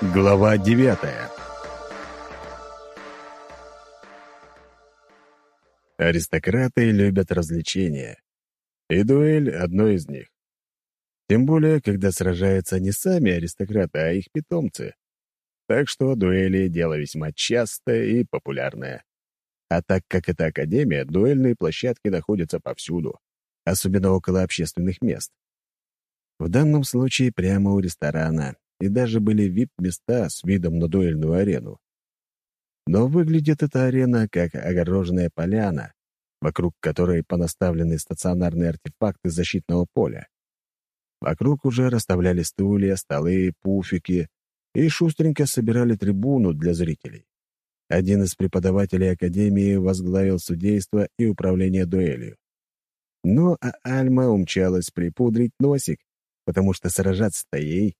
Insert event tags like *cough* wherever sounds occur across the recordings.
Глава девятая Аристократы любят развлечения, и дуэль — одно из них. Тем более, когда сражаются не сами аристократы, а их питомцы. Так что дуэли — дело весьма частое и популярное. А так как это академия, дуэльные площадки находятся повсюду, особенно около общественных мест. В данном случае прямо у ресторана, и даже были вип-места с видом на дуэльную арену. Но выглядит эта арена как огороженная поляна, вокруг которой понаставлены стационарные артефакты защитного поля. Вокруг уже расставляли стулья, столы, пуфики и шустренько собирали трибуну для зрителей. Один из преподавателей Академии возглавил судейство и управление дуэлью. Ну, а Альма умчалась припудрить носик, потому что сражаться-то ей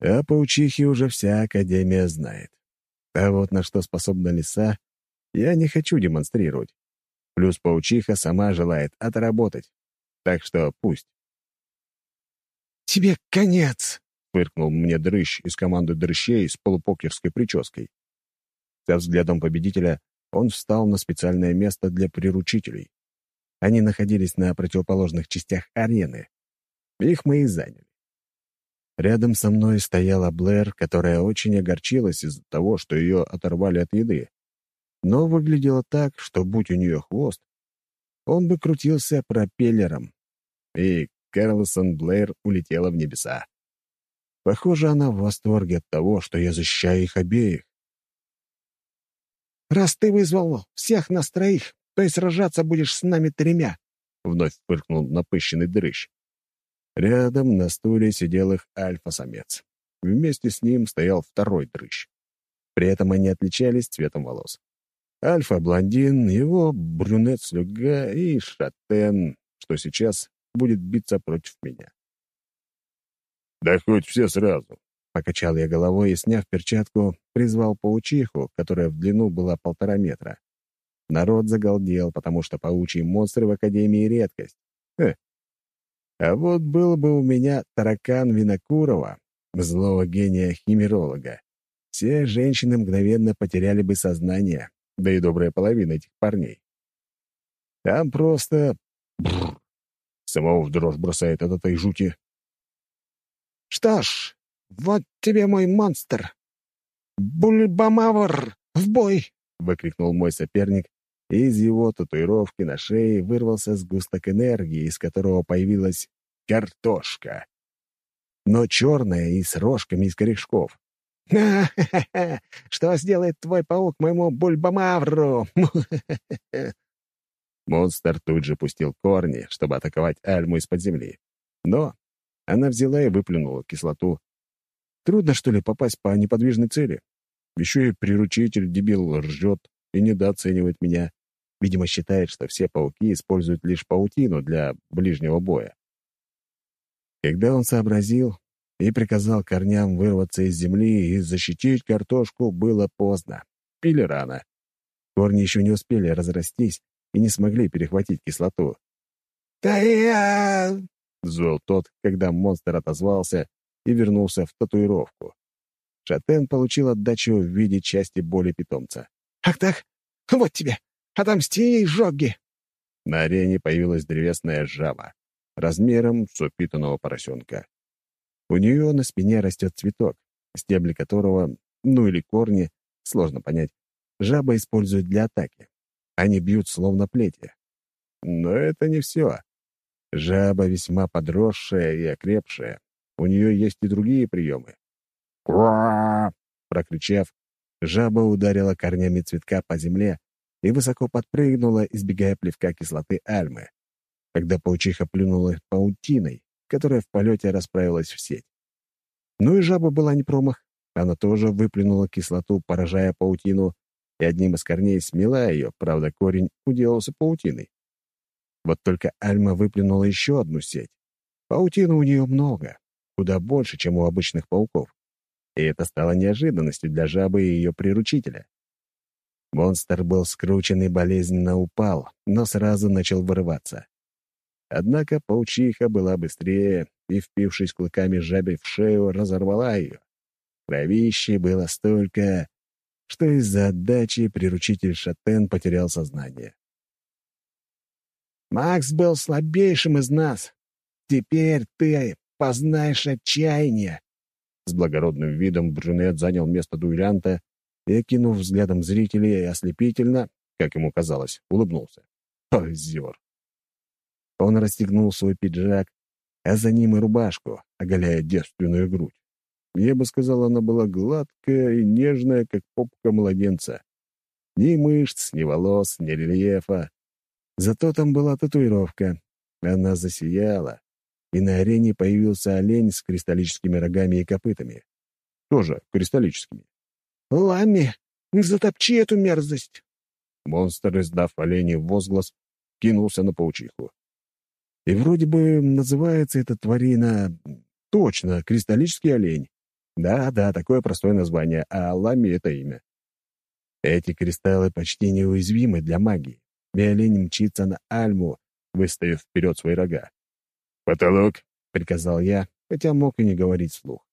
а паучихи уже вся Академия знает. А вот на что способна лиса, я не хочу демонстрировать. Плюс паучиха сама желает отработать. Так что пусть. «Тебе конец!» — фыркнул мне дрыщ из команды дрыщей с полупокерской прической. Со взглядом победителя он встал на специальное место для приручителей. Они находились на противоположных частях арены. Их мы и заняли. Рядом со мной стояла Блэр, которая очень огорчилась из-за того, что ее оторвали от еды. Но выглядело так, что, будь у нее хвост, он бы крутился пропеллером. И Карлсон Блэр улетела в небеса. Похоже, она в восторге от того, что я защищаю их обеих. «Раз ты вызвал всех нас троих, то и сражаться будешь с нами тремя», — вновь фыркнул напыщенный дрыщ. Рядом на стуле сидел их альфа-самец. Вместе с ним стоял второй дрыщ. При этом они отличались цветом волос. Альфа — блондин, его брюнет-слюга и шатен, что сейчас будет биться против меня. «Да хоть все сразу!» — покачал я головой и, сняв перчатку, призвал паучиху, которая в длину была полтора метра. Народ загалдел, потому что паучьи монстры в Академии — редкость. А вот был бы у меня таракан Винокурова, злого гения-химеролога, все женщины мгновенно потеряли бы сознание, да и добрая половина этих парней. Там просто... Бррр, самого в дрожь бросает от этой жути. «Что ж, вот тебе мой монстр! Бульбамавр, в бой!» — выкрикнул мой соперник, и из его татуировки на шее вырвался сгусток энергии, из которого появилась картошка. Но черная и с рожками из корешков. «Ха -ха -ха! Что сделает твой паук моему бульбамавру?» *laughs* Монстр тут же пустил корни, чтобы атаковать Альму из-под земли. Но она взяла и выплюнула кислоту. Трудно, что ли, попасть по неподвижной цели? Еще и приручитель дебил ржет и недооценивает меня. Видимо, считает, что все пауки используют лишь паутину для ближнего боя. Когда он сообразил и приказал корням вырваться из земли и защитить картошку, было поздно. Пили рано. Корни еще не успели разрастись и не смогли перехватить кислоту. «Да я...» — взвыл тот, когда монстр отозвался и вернулся в татуировку. Шатен получил отдачу в виде части боли питомца. «Ах так? Вот тебе! Отомсти Жогги!» На арене появилась древесная жаба размером с упитанного поросенка. У нее на спине растет цветок, стебли которого, ну или корни, сложно понять, жаба использует для атаки. Они бьют словно плети. Но это не все. Жаба весьма подросшая и окрепшая. У нее есть и другие приемы. «Ква!» Прокричав, жаба ударила корнями цветка по земле и высоко подпрыгнула, избегая плевка кислоты альмы когда паучиха плюнула паутиной, которая в полете расправилась в сеть. Ну и жаба была не промах. Она тоже выплюнула кислоту, поражая паутину, и одним из корней смела ее, правда, корень уделался паутиной. Вот только Альма выплюнула еще одну сеть. Паутины у нее много, куда больше, чем у обычных пауков. И это стало неожиданностью для жабы и ее приручителя. Монстр был скручен и болезненно упал, но сразу начал вырываться. Однако паучиха была быстрее и, впившись клыками жабе в шею, разорвала ее. Кровищи было столько, что из-за отдачи приручитель Шатен потерял сознание. «Макс был слабейшим из нас. Теперь ты познаешь отчаяние». С благородным видом брюнет занял место дуэлянта и, окинув взглядом зрителей ослепительно, как ему казалось, улыбнулся. Позер. Он расстегнул свой пиджак, а за ним и рубашку, оголяя девственную грудь. Я бы сказал, она была гладкая и нежная, как попка младенца. Ни мышц, ни волос, ни рельефа. Зато там была татуировка. Она засияла, и на арене появился олень с кристаллическими рогами и копытами. Тоже кристаллическими. «Лами, затопчи эту мерзость!» Монстр, издав оленей возглас, кинулся на паучиху. И вроде бы называется эта тварина... Точно, кристаллический олень. Да-да, такое простое название, а Лами — это имя. Эти кристаллы почти неуязвимы для магии, и олень мчится на Альму, выставив вперед свои рога. «Потолок!» — приказал я, хотя мог и не говорить вслух.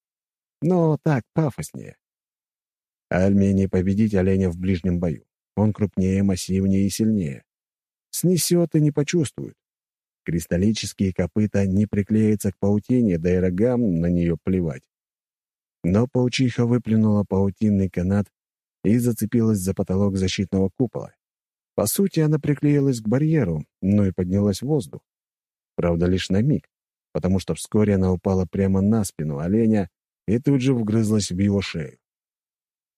Но так пафоснее. Альме не победить оленя в ближнем бою. Он крупнее, массивнее и сильнее. Снесет и не почувствует. Кристаллические копыта не приклеятся к паутине, да и рогам на нее плевать. Но паучиха выплюнула паутинный канат и зацепилась за потолок защитного купола. По сути, она приклеилась к барьеру, но и поднялась в воздух. Правда, лишь на миг, потому что вскоре она упала прямо на спину оленя и тут же вгрызлась в его шею.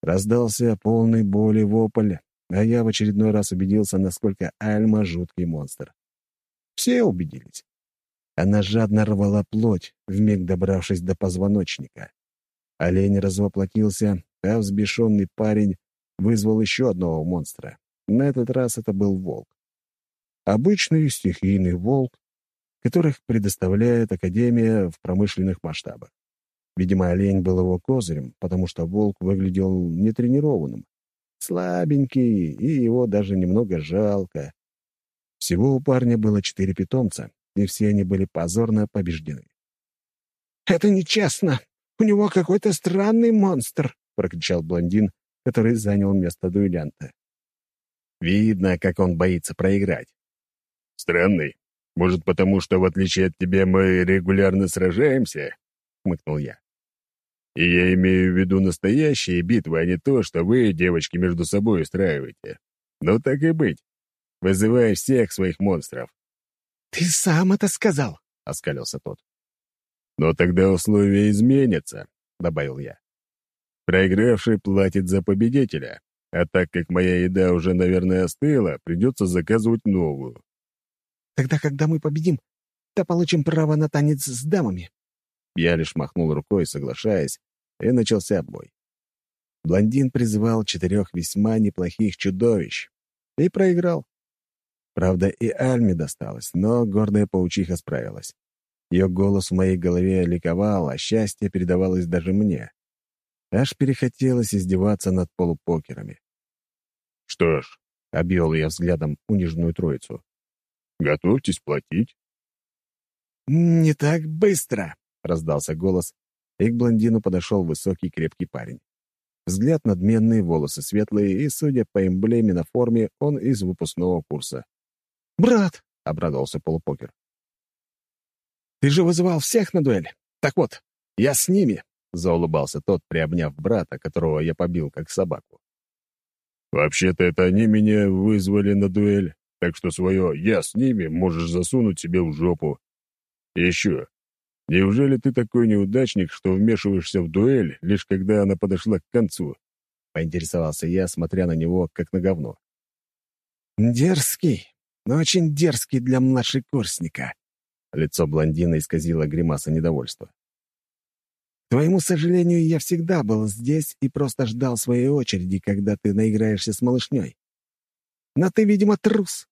Раздался полный боли вопль, а я в очередной раз убедился, насколько Альма — жуткий монстр. Все убедились. Она жадно рвала плоть, вмиг добравшись до позвоночника. Олень развоплотился, а взбешенный парень вызвал еще одного монстра. На этот раз это был волк. Обычный стихийный волк, которых предоставляет Академия в промышленных масштабах. Видимо, олень был его козырем, потому что волк выглядел нетренированным. Слабенький, и его даже немного жалко. Всего у парня было четыре питомца, и все они были позорно побеждены. «Это нечестно! У него какой-то странный монстр!» — прокричал блондин, который занял место дуэлянта. Видно, как он боится проиграть. «Странный. Может, потому что, в отличие от тебя, мы регулярно сражаемся?» — хмыкнул я. И я имею в виду настоящие битвы, а не то, что вы, девочки, между собой устраиваете. Ну так и быть. Вызывай всех своих монстров. «Ты сам это сказал», — оскалился тот. «Но тогда условия изменятся», — добавил я. «Проигравший платит за победителя, а так как моя еда уже, наверное, остыла, придется заказывать новую». «Тогда, когда мы победим, то получим право на танец с дамами», я лишь махнул рукой, соглашаясь, и начался бой. Блондин призывал четырех весьма неплохих чудовищ и проиграл. Правда, и Альме досталось, но гордая паучиха справилась. Ее голос в моей голове ликовал, а счастье передавалось даже мне. Аж перехотелось издеваться над полупокерами. «Что ж», — обвел я взглядом униженную троицу, — «готовьтесь платить». «Не так быстро», — раздался голос, и к блондину подошел высокий крепкий парень. Взгляд надменный, волосы светлые, и, судя по эмблеме на форме, он из выпускного курса. «Брат!» — обрадовался полупокер. «Ты же вызывал всех на дуэль. Так вот, я с ними!» — заулыбался тот, приобняв брата, которого я побил как собаку. «Вообще-то это они меня вызвали на дуэль, так что свое «я с ними» можешь засунуть себе в жопу. И еще, Неужели ты такой неудачник, что вмешиваешься в дуэль, лишь когда она подошла к концу?» — поинтересовался я, смотря на него, как на говно. «Дерзкий, но очень дерзкий для младшекурсника». Лицо блондина исказило гримаса недовольства. «Твоему сожалению, я всегда был здесь и просто ждал своей очереди, когда ты наиграешься с малышней. Но ты, видимо, трус».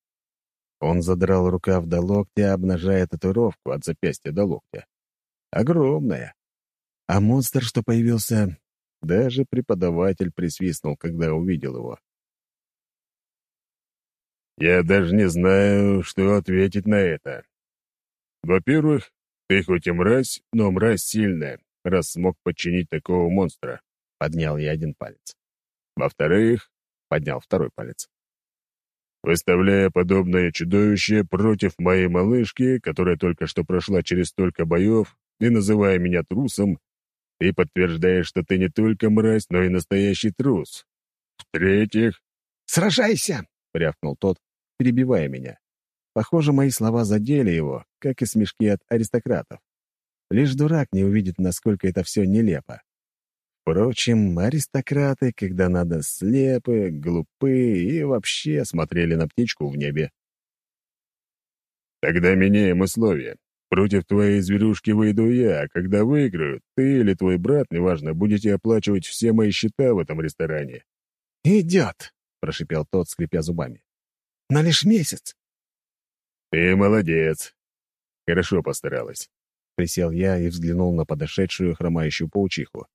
Он задрал рукав до локтя, обнажая татуировку от запястья до локтя огромная. А монстр, что появился, даже преподаватель присвистнул, когда увидел его. «Я даже не знаю, что ответить на это. Во-первых, ты хоть и мразь, но мразь сильная, раз смог подчинить такого монстра», — поднял я один палец. «Во-вторых», — поднял второй палец, выставляя подобное чудовище против моей малышки, которая только что прошла через столько боев, и называя меня трусом, ты подтверждаешь, что ты не только мразь, но и настоящий трус. В-третьих... «Сражайся!» — рявкнул тот, перебивая меня. Похоже, мои слова задели его, как и смешки от аристократов. Лишь дурак не увидит, насколько это все нелепо. Впрочем, аристократы, когда надо, слепы, глупы и вообще смотрели на птичку в небе. «Тогда меняем условия. Против твоей зверюшки выйду я, а когда выиграю, ты или твой брат, неважно, будете оплачивать все мои счета в этом ресторане». «Идет!» — прошипел тот, скрипя зубами. «На лишь месяц». «Ты молодец. Хорошо постаралась». Присел я и взглянул на подошедшую хромающую паучиху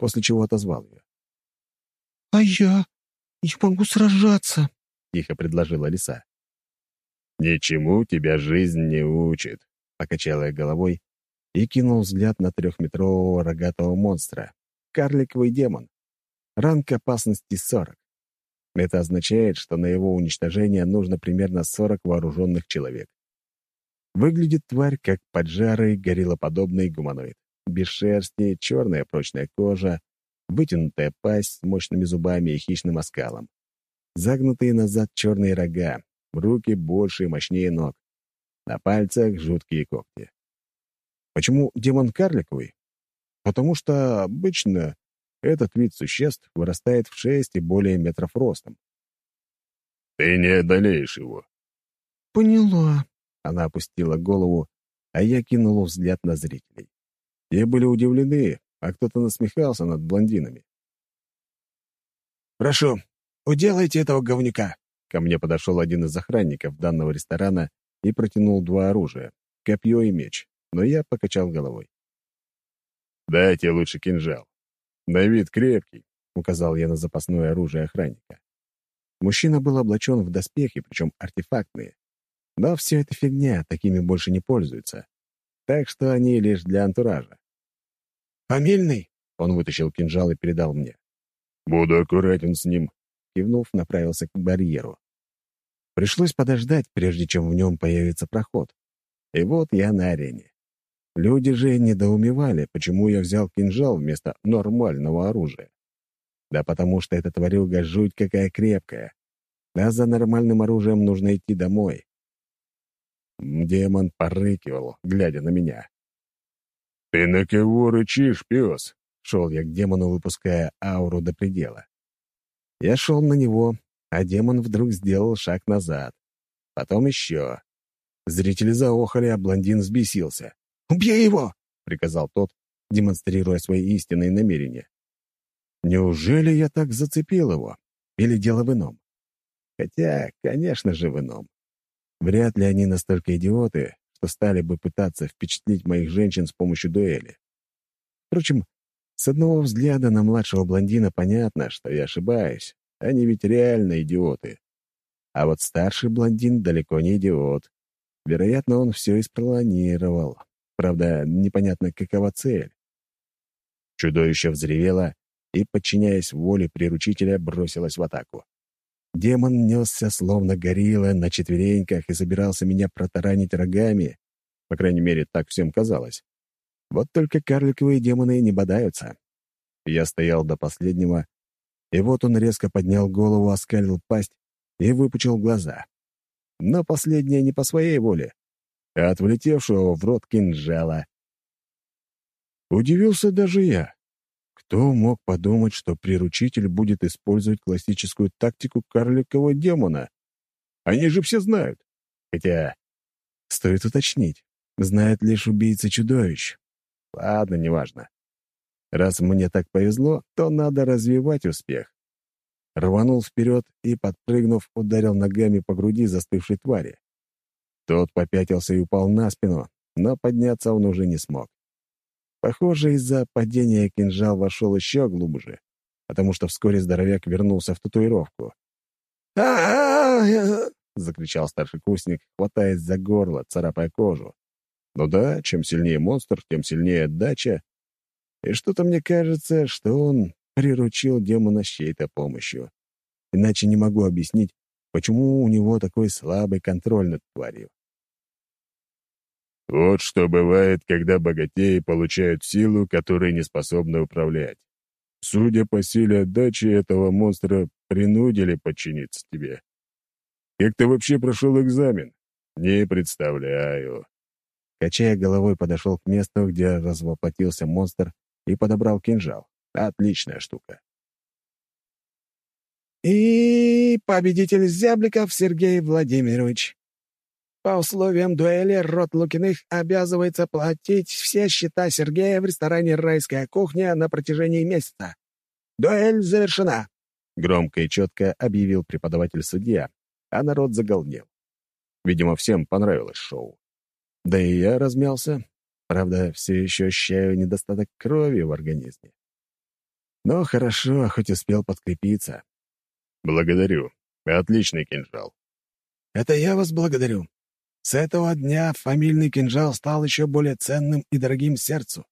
после чего отозвал ее. «А я? Я могу сражаться», — тихо предложила лиса. «Ничему тебя жизнь не учит», — покачала я головой и кинул взгляд на трехметрового рогатого монстра. Карликовый демон. Ранг опасности 40. Это означает, что на его уничтожение нужно примерно 40 вооруженных человек. Выглядит тварь как поджарый гориллоподобный гуманоид без шерсти, черная прочная кожа, вытянутая пасть с мощными зубами и хищным оскалом. Загнутые назад черные рога, руки больше и мощнее ног. На пальцах жуткие когти. Почему демон карликовый? Потому что обычно этот вид существ вырастает в шесть и более метров ростом. «Ты не одолеешь его». «Поняла». Она опустила голову, а я кинул взгляд на зрителей. Те были удивлены, а кто-то насмехался над блондинами. «Прошу, уделайте этого говнюка!» Ко мне подошел один из охранников данного ресторана и протянул два оружия — копье и меч, но я покачал головой. «Дайте лучше кинжал. На вид крепкий», — указал я на запасное оружие охранника. Мужчина был облачен в доспехи, причем артефактные. Но все это фигня, такими больше не пользуются. Так что они лишь для антуража. «Фамильный?» — он вытащил кинжал и передал мне. «Буду аккуратен с ним», — кивнув, направился к барьеру. Пришлось подождать, прежде чем в нем появится проход. И вот я на арене. Люди же недоумевали, почему я взял кинжал вместо нормального оружия. Да потому что эта тварюга жуть какая крепкая. А за нормальным оружием нужно идти домой. Демон порыкивал, глядя на меня. «Ты на кого рычишь, пес?» — шел я к демону, выпуская ауру до предела. Я шел на него, а демон вдруг сделал шаг назад. Потом еще. Зрители заохали, а блондин взбесился. «Убей его!» — приказал тот, демонстрируя свои истинные намерения. Неужели я так зацепил его? Или дело в ином? Хотя, конечно же, в ином. Вряд ли они настолько идиоты, что стали бы пытаться впечатлить моих женщин с помощью дуэли. Впрочем, с одного взгляда на младшего блондина понятно, что я ошибаюсь. Они ведь реально идиоты. А вот старший блондин далеко не идиот. Вероятно, он все и спланировал. Правда, непонятно, какова цель. Чудовище взревело и, подчиняясь воле приручителя, бросилось в атаку. Демон несся, словно горилла, на четвереньках и собирался меня протаранить рогами. По крайней мере, так всем казалось. Вот только карликовые демоны не бодаются. Я стоял до последнего, и вот он резко поднял голову, оскалил пасть и выпучил глаза. Но последнее не по своей воле, а от влетевшего в рот кинжала. Удивился даже я. Кто мог подумать, что приручитель будет использовать классическую тактику карликового демона? Они же все знают. Хотя, стоит уточнить, знает лишь убийца чудовищ. Ладно, неважно. Раз мне так повезло, то надо развивать успех. Рванул вперед и, подпрыгнув, ударил ногами по груди застывшей твари. Тот попятился и упал на спину, но подняться он уже не смог. Похоже, из-за падения кинжал вошел еще глубже, потому что вскоре здоровяк вернулся в татуировку. а закричал старший курсник, хватаясь за горло, царапая кожу. Ну да, чем сильнее монстр, тем сильнее отдача. И что-то мне кажется, что он приручил демона с чьей-то помощью. Иначе не могу объяснить, почему у него такой слабый контроль над тварью. Вот что бывает, когда богатеи получают силу, которой не способны управлять. Судя по силе отдачи этого монстра, принудили подчиниться тебе. Как ты вообще прошел экзамен? Не представляю. Качая головой, подошел к месту, где развоплотился монстр, и подобрал кинжал. Отличная штука. И победитель зябликов Сергей Владимирович. По условиям дуэли род Лукиных обязывается платить все счета Сергея в ресторане «Райская кухня» на протяжении месяца. Дуэль завершена!» Громко и четко объявил преподаватель-судья, а народ заголнел. Видимо, всем понравилось шоу. Да и я размялся. Правда, все еще ощущаю недостаток крови в организме. Но хорошо, хоть успел подкрепиться. «Благодарю. Отличный кинжал». «Это я вас благодарю. С этого дня фамильный кинжал стал еще более ценным и дорогим сердцу.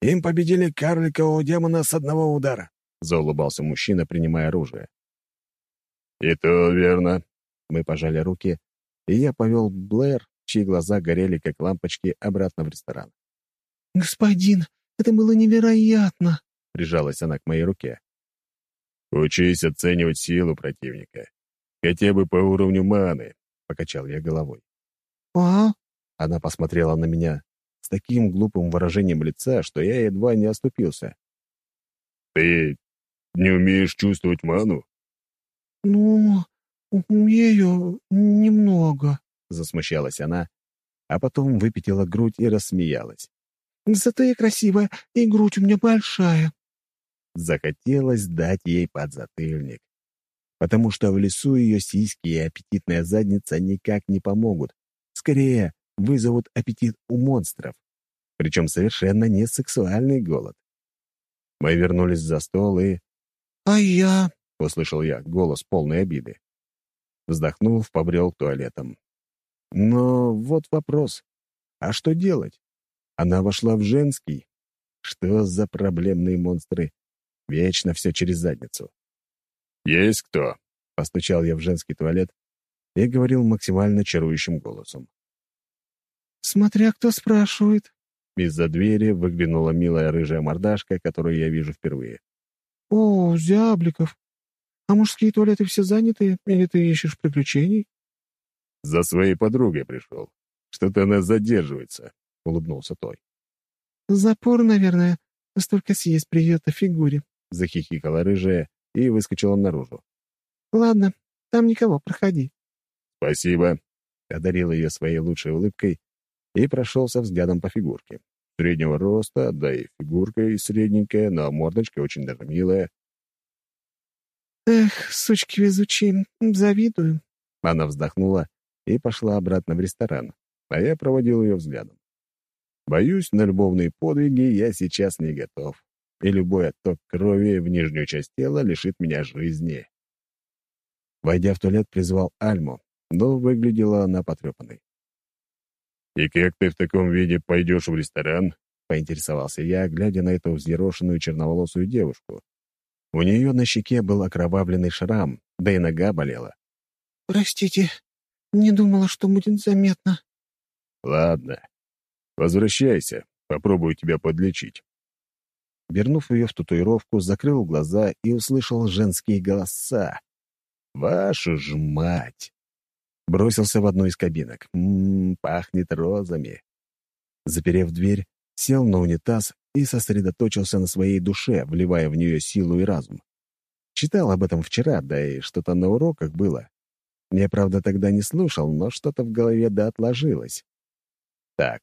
Им победили карликового демона с одного удара», — заулыбался мужчина, принимая оружие. «И то верно». Мы пожали руки, и я повел Блэр, чьи глаза горели, как лампочки, обратно в ресторан. «Господин, это было невероятно!» — прижалась она к моей руке. «Учись оценивать силу противника. Хотя бы по уровню маны», — покачал я головой. «А?» Она посмотрела на меня с таким глупым выражением лица, что я едва не оступился. «Ты не умеешь чувствовать ману?» «Ну, умею немного», — засмущалась она, а потом выпятила грудь и рассмеялась. «Зато я красивая, и грудь у меня большая». Захотелось дать ей подзатыльник, потому что в лесу ее сиськи и аппетитная задница никак не помогут, скорее вызовут аппетит у монстров, причем совершенно не сексуальный голод. Мы вернулись за стол и... «А я...» — услышал я голос полной обиды. Вздохнув, побрел к туалетам. Но вот вопрос. А что делать? Она вошла в женский. Что за проблемные монстры? Вечно все через задницу. «Есть кто?» — постучал я в женский туалет и говорил максимально чарующим голосом. «Смотря кто спрашивает». Из-за двери выглянула милая рыжая мордашка, которую я вижу впервые. «О, Зябликов! А мужские туалеты все заняты, или ты ищешь приключений?» «За своей подругой пришел. Что-то она задерживается», — улыбнулся той. «Запор, наверное. Столько съесть придет о фигуре», — захихикала рыжая и выскочила наружу. «Ладно, там никого, проходи». «Спасибо», — одарил ее своей лучшей улыбкой и прошелся взглядом по фигурке. Среднего роста, да и фигурка и средненькая, но мордочка очень даже милая. «Эх, сучки-везучи, завидую». Она вздохнула и пошла обратно в ресторан, а я проводил ее взглядом. Боюсь, на любовные подвиги я сейчас не готов, и любой отток крови в нижнюю часть тела лишит меня жизни. Войдя в туалет, призвал Альму, но выглядела она потрепанной. «И как ты в таком виде пойдешь в ресторан?» — поинтересовался я, глядя на эту взъерошенную черноволосую девушку. У нее на щеке был окровавленный шрам, да и нога болела. «Простите, не думала, что будет заметно». «Ладно. Возвращайся, попробую тебя подлечить». Вернув ее в татуировку, закрыл глаза и услышал женские голоса. «Вашу ж мать!» Бросился в одну из кабинок. Ммм, пахнет розами. Заперев дверь, сел на унитаз и сосредоточился на своей душе, вливая в нее силу и разум. Читал об этом вчера, да и что-то на уроках было. Я, правда, тогда не слушал, но что-то в голове да отложилось. Так,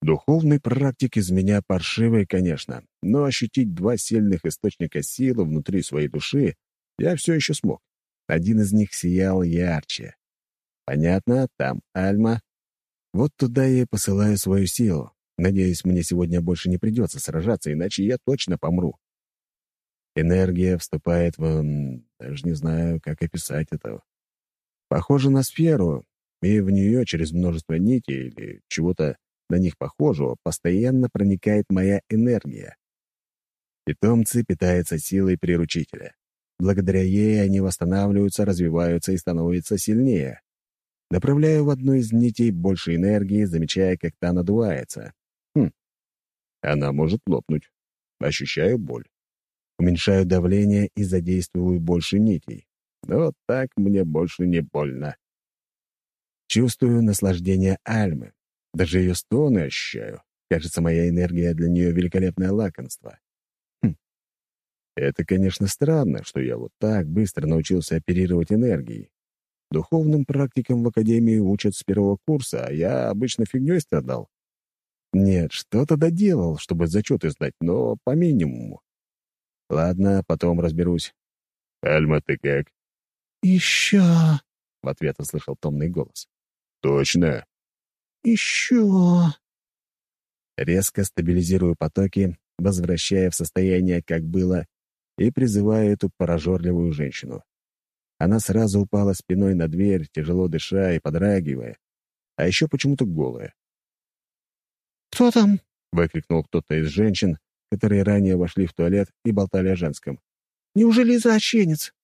духовный практик из меня паршивый, конечно, но ощутить два сильных источника силы внутри своей души я все еще смог. Один из них сиял ярче. Понятно, там Альма. Вот туда я и посылаю свою силу. Надеюсь, мне сегодня больше не придется сражаться, иначе я точно помру. Энергия вступает в... Даже не знаю, как описать это. Похоже на сферу, и в нее через множество нитей или чего-то на них похожего постоянно проникает моя энергия. Питомцы питаются силой приручителя. Благодаря ей они восстанавливаются, развиваются и становятся сильнее. Направляю в одну из нитей больше энергии, замечая, как та надувается. Хм, она может лопнуть. Ощущаю боль. Уменьшаю давление и задействую больше нитей. Но так мне больше не больно. Чувствую наслаждение Альмы. Даже ее стоны ощущаю. Кажется, моя энергия для нее великолепное лакомство. Хм. Это, конечно, странно, что я вот так быстро научился оперировать энергией. Духовным практикам в Академии учат с первого курса, а я обычно фигней страдал. Нет, что-то доделал, чтобы зачеты сдать, но по минимуму. Ладно, потом разберусь. «Альма, ты как?» «Еще!» — в ответ услышал томный голос. «Точно?» «Еще!» Резко стабилизирую потоки, возвращая в состояние, как было, и призываю эту поражорливую женщину. Она сразу упала спиной на дверь, тяжело дыша и подрагивая, а еще почему-то голая. «Кто там?» — выкрикнул кто-то из женщин, которые ранее вошли в туалет и болтали о женском. «Неужели извращенец?»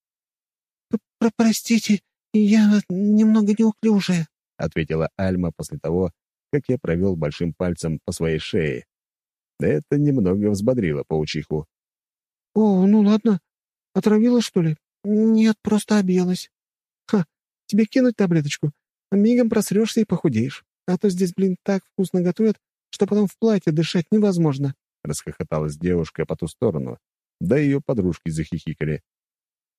Про «Простите, я немного неуклюжая», — ответила Альма после того, как я провел большим пальцем по своей шее. Это немного взбодрило паучиху. «О, ну ладно. Отравилась, что ли?» «Нет, просто объелась». «Ха, тебе кинуть таблеточку? Мигом просрешься и похудеешь. А то здесь, блин, так вкусно готовят, что потом в платье дышать невозможно», — расхохоталась девушка по ту сторону. Да ее подружки захихикали.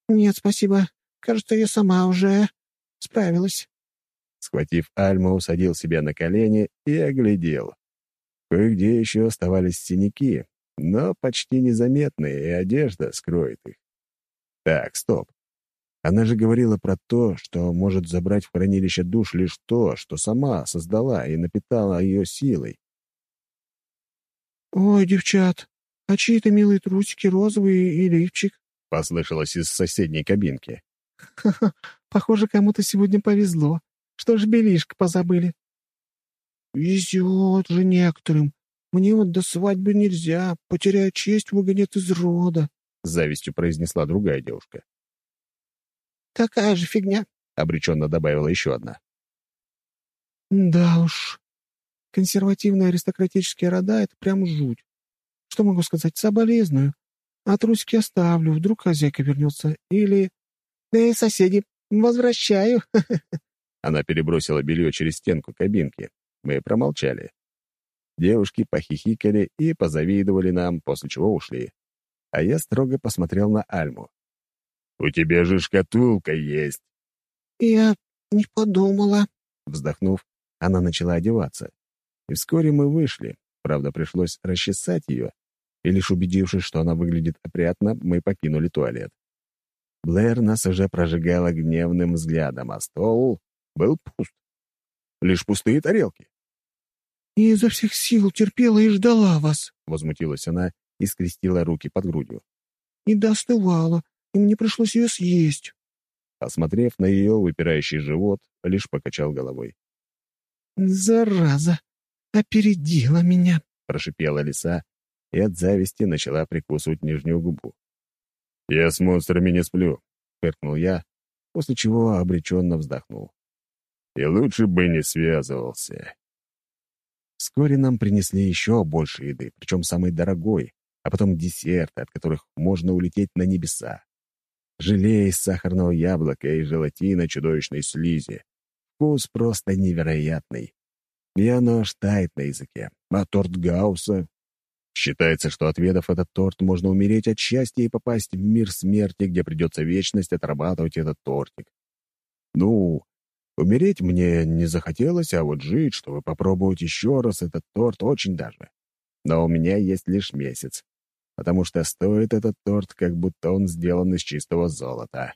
«Нет, спасибо. Кажется, я сама уже справилась». Схватив Альму, усадил себя на колени и оглядел. Кое-где еще оставались синяки, но почти незаметные, и одежда скроет их. Так, стоп. Она же говорила про то, что может забрать в хранилище душ лишь то, что сама создала и напитала ее силой. «Ой, девчат, а чьи-то милые трусики розовые и лифчик?» — послышалось из соседней кабинки. «Ха-ха, похоже, кому-то сегодня повезло. Что ж белишко позабыли?» «Везет же некоторым. Мне вот до свадьбы нельзя. Потеряю честь, выгонят из рода», — с завистью произнесла другая девушка. «Такая же фигня», — обреченно добавила еще одна. «Да уж. Консервативные аристократические рода — это прям жуть. Что могу сказать? Соболезную. А трусики оставлю, вдруг хозяйка вернется. Или... Эй, соседи, возвращаю. *laughs* Она перебросила белье через стенку кабинки. Мы промолчали. Девушки похихикали и позавидовали нам, после чего ушли. А я строго посмотрел на Альму. «У тебя же шкатулка есть!» «Я не подумала». Вздохнув, она начала одеваться. И вскоре мы вышли. Правда, пришлось расчесать ее. И лишь убедившись, что она выглядит опрятно, мы покинули туалет. Блэр нас уже прожигала гневным взглядом, а стол был пуст. Лишь пустые тарелки. «Я изо всех сил терпела и ждала вас», — возмутилась она и скрестила руки под грудью. «И достывала, и мне пришлось ее съесть». Осмотрев на ее выпирающий живот, лишь покачал головой. «Зараза! Опередила меня!» — прошипела лиса и от зависти начала прикусывать нижнюю губу. «Я с монстрами не сплю», — фыркнул я, после чего обреченно вздохнул. «И лучше бы не связывался». Вскоре нам принесли еще больше еды, причем самой дорогой, а потом десерты, от которых можно улететь на небеса. Желе из сахарного яблока и желатина чудовищной слизи. Вкус просто невероятный. И оно аж тает на языке. А торт Гаусса Считается, что отведав этот торт, можно умереть от счастья и попасть в мир смерти, где придется вечность отрабатывать этот тортик. Ну, умереть мне не захотелось, а вот жить, чтобы попробовать еще раз этот торт, очень даже. Но у меня есть лишь месяц, потому что стоит этот торт, как будто он сделан из чистого золота.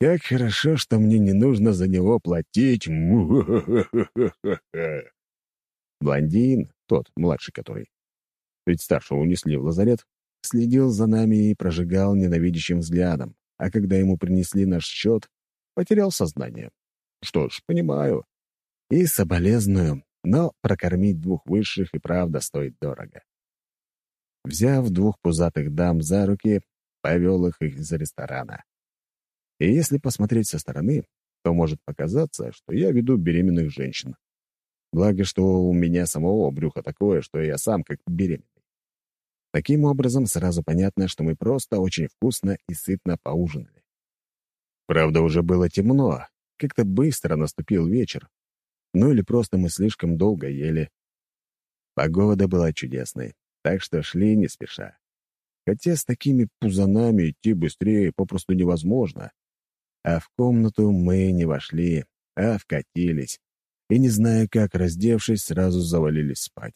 Как хорошо, что мне не нужно за него платить. *laughs* Блондин, тот, младший который, ведь старшего унесли в лазарет, следил за нами и прожигал ненавидящим взглядом, а когда ему принесли наш счет, потерял сознание. Что ж, понимаю. И соболезную, но прокормить двух высших и правда стоит дорого. Взяв двух пузатых дам за руки, повел их из ресторана. И если посмотреть со стороны, то может показаться, что я веду беременных женщин. Благо, что у меня самого брюха такое, что я сам как беременный. Таким образом, сразу понятно, что мы просто очень вкусно и сытно поужинали. Правда, уже было темно, как-то быстро наступил вечер. Ну или просто мы слишком долго ели. Погода была чудесной, так что шли не спеша. Хотя с такими пузанами идти быстрее попросту невозможно. А в комнату мы не вошли, а вкатились. И, не зная как, раздевшись, сразу завалились спать.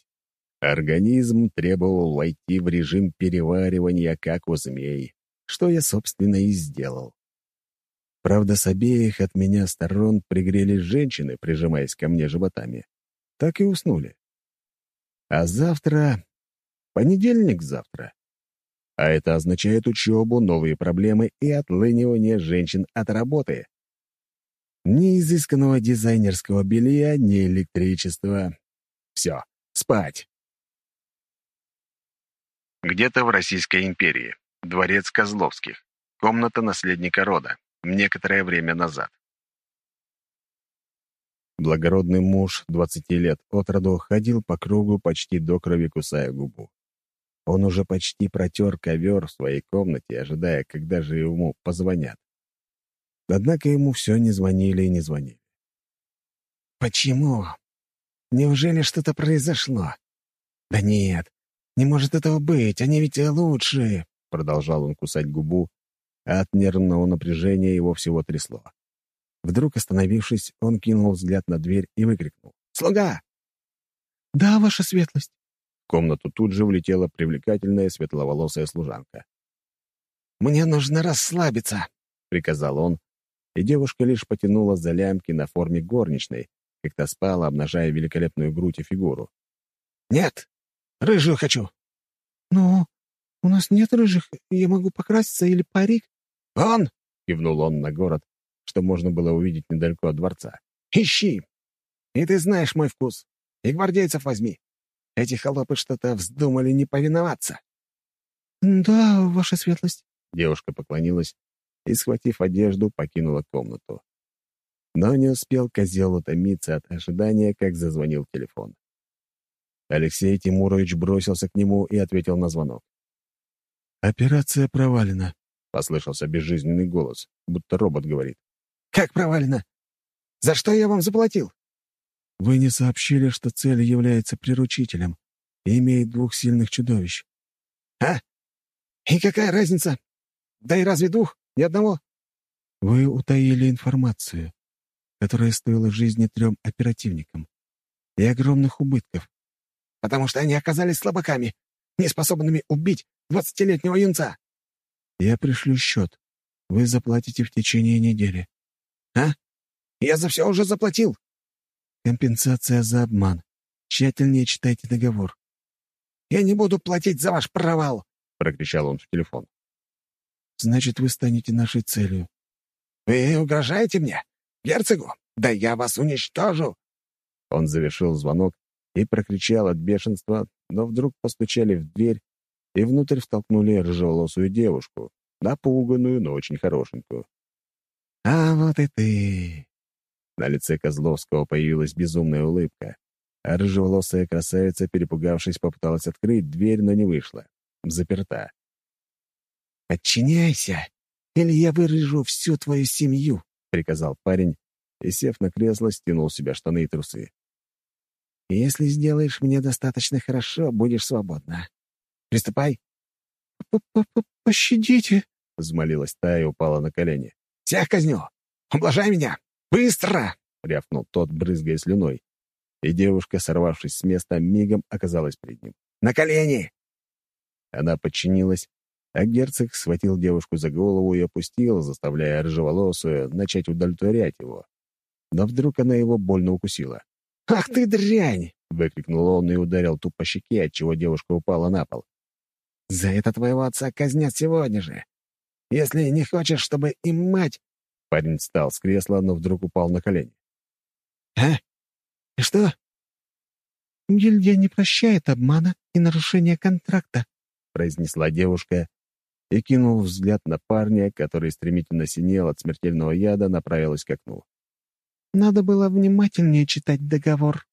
Организм требовал войти в режим переваривания, как у змей, что я, собственно, и сделал. Правда, с обеих от меня сторон пригрелись женщины, прижимаясь ко мне животами. Так и уснули. А завтра... Понедельник завтра. А это означает учебу, новые проблемы и отлынивание женщин от работы. Ни изысканного дизайнерского белья, ни электричества. Все, спать. Где-то в Российской империи. Дворец Козловских. Комната наследника рода. Некоторое время назад. Благородный муж, 20 лет от роду, ходил по кругу почти до крови, кусая губу. Он уже почти протер ковер в своей комнате, ожидая, когда же ему позвонят. Однако ему все не звонили и не звонили. «Почему? Неужели что-то произошло? Да нет, не может этого быть, они ведь лучшие!» Продолжал он кусать губу, а от нервного напряжения его всего трясло. Вдруг остановившись, он кинул взгляд на дверь и выкрикнул. «Слуга!» «Да, ваша светлость!» Комнату тут же влетела привлекательная светловолосая служанка. «Мне нужно расслабиться», — приказал он, и девушка лишь потянула за лямки на форме горничной, как-то спала, обнажая великолепную грудь и фигуру. «Нет, рыжую хочу». «Ну, у нас нет рыжих, я могу покраситься или парик». «Он!» — кивнул он на город, что можно было увидеть недалеко от дворца. «Ищи! И ты знаешь мой вкус. И гвардейцев возьми. Эти холопы что-то вздумали не повиноваться». «Да, ваша светлость». Девушка поклонилась и, схватив одежду, покинула комнату. Но не успел козел утомиться от ожидания, как зазвонил телефон. Алексей Тимурович бросился к нему и ответил на звонок. «Операция провалена», — послышался безжизненный голос, будто робот говорит. «Как провалено? За что я вам заплатил?» «Вы не сообщили, что цель является приручителем и имеет двух сильных чудовищ». «А? И какая разница? Да и разве двух? Ни одного?» «Вы утаили информацию, которая стоила жизни трем оперативникам и огромных убытков». «Потому что они оказались слабаками, неспособными убить двадцатилетнего юнца». «Я пришлю счет. Вы заплатите в течение недели». «А? Я за все уже заплатил». «Компенсация за обман. Тщательнее читайте договор». «Я не буду платить за ваш провал», — прокричал он в телефон. Значит, вы станете нашей целью. Вы угрожаете мне? Герцогу? Да я вас уничтожу!» Он завершил звонок и прокричал от бешенства, но вдруг постучали в дверь, и внутрь втолкнули рыжеволосую девушку, напуганную, но очень хорошенькую. «А вот и ты!» На лице Козловского появилась безумная улыбка, а рыжеволосая красавица, перепугавшись, попыталась открыть дверь, но не вышла. Заперта. «Подчиняйся, или я вырежу всю твою семью», — приказал парень и, сев на кресло, стянул с себя штаны и трусы. «Если сделаешь мне достаточно хорошо, будешь свободна. Приступай». «Пощадите», — взмолилась та и упала на колени. «Всех казню! Ублажай меня! Быстро!» — рявкнул тот, брызгая слюной. И девушка, сорвавшись с места, мигом оказалась перед ним. «На колени!» Она подчинилась а герцог схватил девушку за голову и опустил, заставляя рыжеволосую начать удовлетворять его. Но вдруг она его больно укусила. «Ах ты дрянь!» — выкрикнул он и ударил ту по щеке, отчего девушка упала на пол. «За это твоего отца казнят сегодня же. Если не хочешь, чтобы им мать...» Парень встал с кресла, но вдруг упал на колени. «А? И что?» «Гильдия не прощает обмана и нарушения контракта», — произнесла девушка и, кинув взгляд на парня, который стремительно синел от смертельного яда, направилась к окну. «Надо было внимательнее читать договор».